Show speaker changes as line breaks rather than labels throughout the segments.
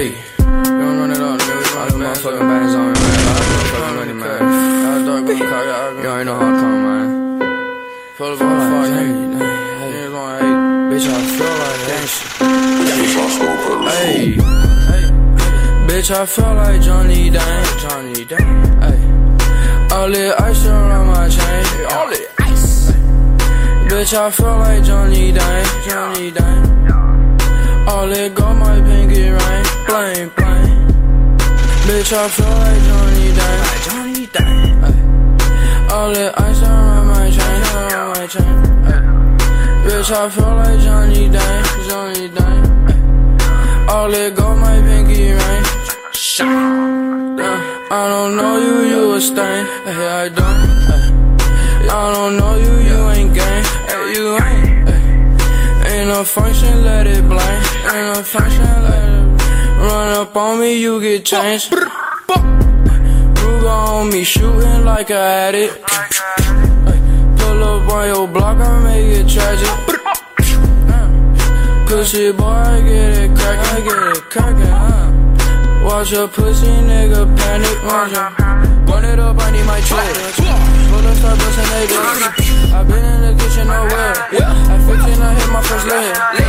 Hey, you don't run it up, nigga. We run the motherfucking bands on, man. Motherfucking money, man. Y'all dark gon' call, y'all You already know how I come, man. Pull up on the fuck, nigga. Niggas on hate. Bitch, I feel like that shit. Hey, hey. Bitch, I feel like Johnny Dang. Johnny Dang. Hey. All the ice around my chain. All the ice. Bitch, I feel like Johnny Dang. Johnny Dang. All it got Bitch, I feel like Johnny Dang, Johnny Dang. Ay. All it ice around my chain, around my chain. Ay. Bitch, I feel like Johnny Dang, Johnny Dang. Ay. All it got my pinky ring. Damn, I don't know you, you a stain. Hey, I don't. Ay. I don't know you, you ain't gang. Hey, you ain't. Ain't no function, let it blind. Ain't no function, let up on me, you get changed. Ruger on me, shooting like a addict. Pull up on your block, I make it tragic. Pussy boy, I get it crackin', I get it crackin', huh? Watch a pussy nigga panic, watch a Burn it up, I need my check. Pull up, start bustin' they bitch. I been in the kitchen, no well. At 15, I hit my first leg.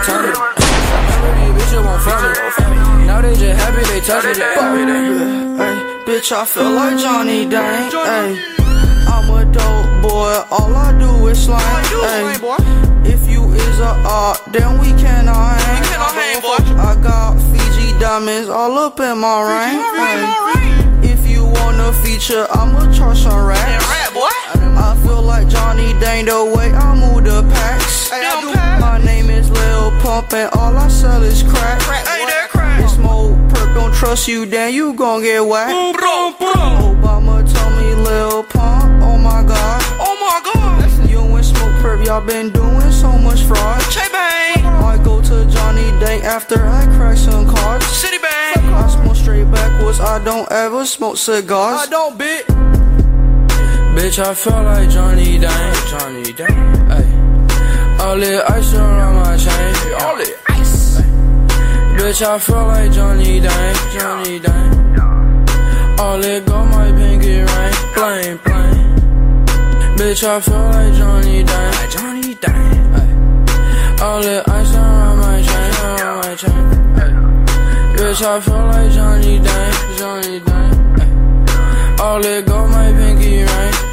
Was gripping the tummy. Remember these bitches won't fuck me. Now they just happy they touch it.
Fuck Hey, bitch, I feel like Johnny Dang. Hey, I'm a dope boy, all I do is slang. Hey, if you is a art, then we cannot hang. I got Fiji diamonds all up in my ring. Hey, if you wanna feature, I'ma charge some racks. I feel like Johnny Dang the way I move the packs. My name is Lil Pump and all I sell is crack. It's more perk, don't trust you, then you gon' get whacked. Obama told me Lil Pump, oh my god.
Oh my god.
You and Smokepurpp, y'all been doing so much fraud.
Che Bang.
I go to Johnny Dang after I crack some cards.
City Bang.
I smoke straight backwards, I don't ever smoke cigars.
I don't bit.
Bitch, I feel like Johnny Dang, Johnny Dang. Ay. All the ice around my chain, all the ice. Bitch, I feel like Johnny Dang, Johnny Dang. All it got my pinky ring, bling bling. Bitch, I feel like Johnny Dang, Johnny Dang. All the ice around my chain, around my chain. Bitch, I feel like Johnny Dang, Johnny Dang. All it got my pinky ring.